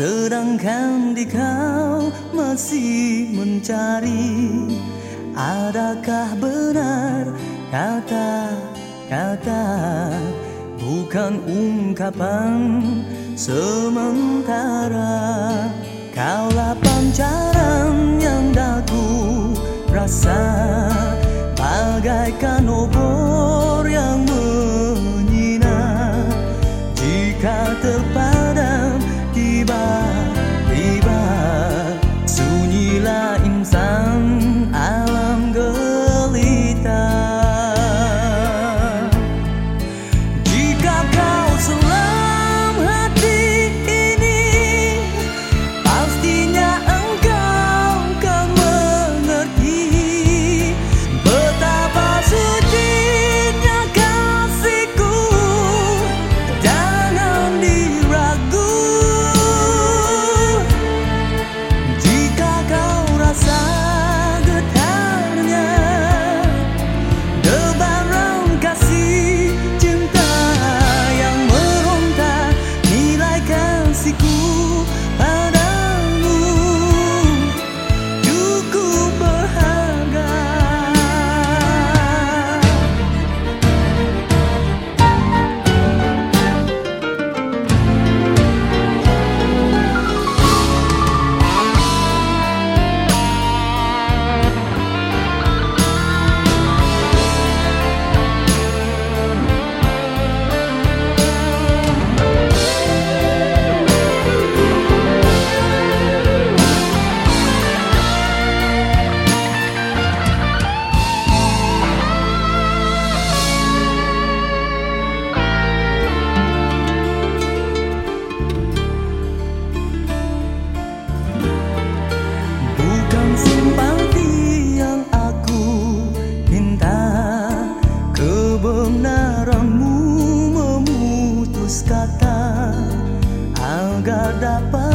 Sedangkan di kau masih mencari Adakah benar kata-kata Bukan ungkapan? Sementara Kaulah pancara dapat